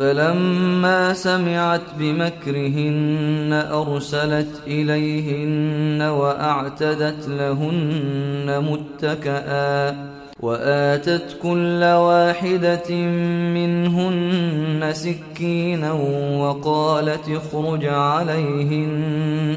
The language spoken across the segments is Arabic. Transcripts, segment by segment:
فلما سمعت بمكرهن أرسلت إليهن وأعتدت لهن متكئا وآتت كل واحدة منهن سكينا وقالت اخرج عليهن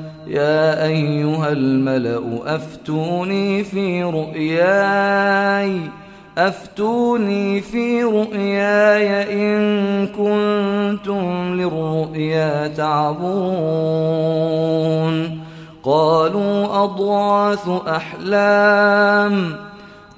يا أيها الملأ أفتوني في رؤياي أفتوني في رؤياي إن كنتم للرؤيا تعبون قالوا أضواث أحلام.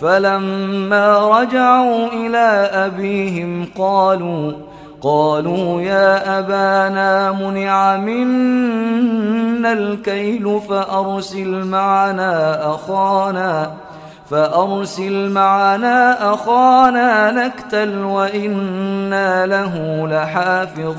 فلما رجعوا إلى أبيهم قالوا قالوا يا أبانا منع منا الكيل فأرسل معنا أخانا فأرسل معنا أخانا نكتل وإنا له لحافظون.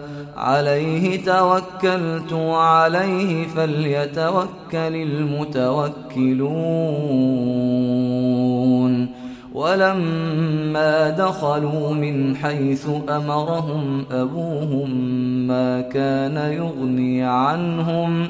عليه توكلت وعليه فليتوكل المتوكلون. ولما دخلوا من حيث أمرهم أبوهم ما كان يغني عنهم ۖ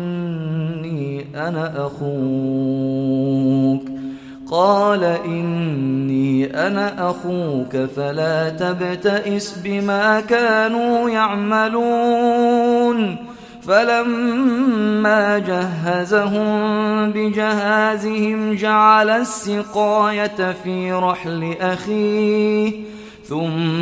أنا أخوك. قال إني أنا أخوك فلا تبتئس بما كانوا يعملون. فلما جهزهم بجهازهم جعل السقاية في رحل أخيه ثم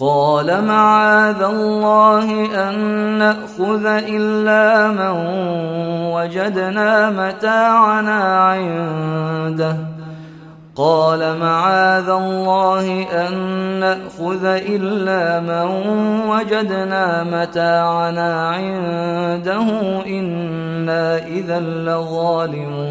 قال معاذ الله أن نأخذ إلا من وجدنا متاعنا عنده. قال معاذ الله أن نأخذ إلا من وجدنا متاعنا عنده. إنا إذا لظالمون.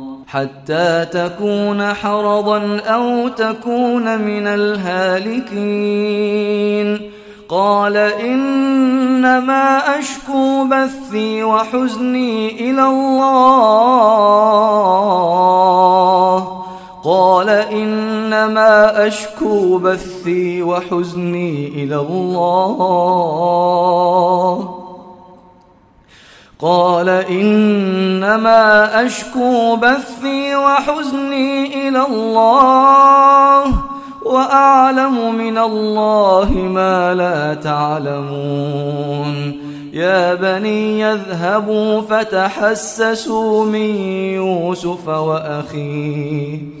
حتى تكون حرضا أو تكون من الهالكين. قال إنما أشكو بثي وحزني إلى الله. قال إنما أشكو بثي وحزني إلى الله. قال إنما أشكو بثي وحزني إلى الله وأعلم من الله ما لا تعلمون. يا بني يذهبوا فتحسسوا من يوسف وأخيه.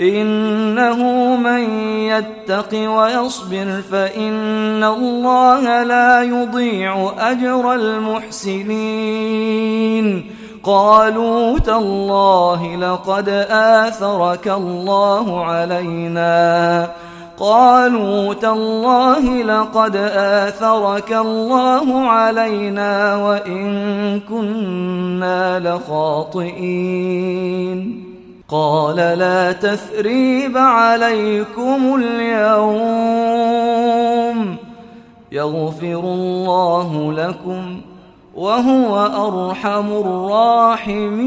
إنه من يتق ويصبر فإن الله لا يضيع أجر المحسنين. قالوا تالله لقد آثرك الله علينا. قالوا تالله لقد آثرك الله علينا وإن كنا لخاطئين. قال لا تثريب عليكم اليوم. يغفر الله لكم وهو أرحم الراحمين.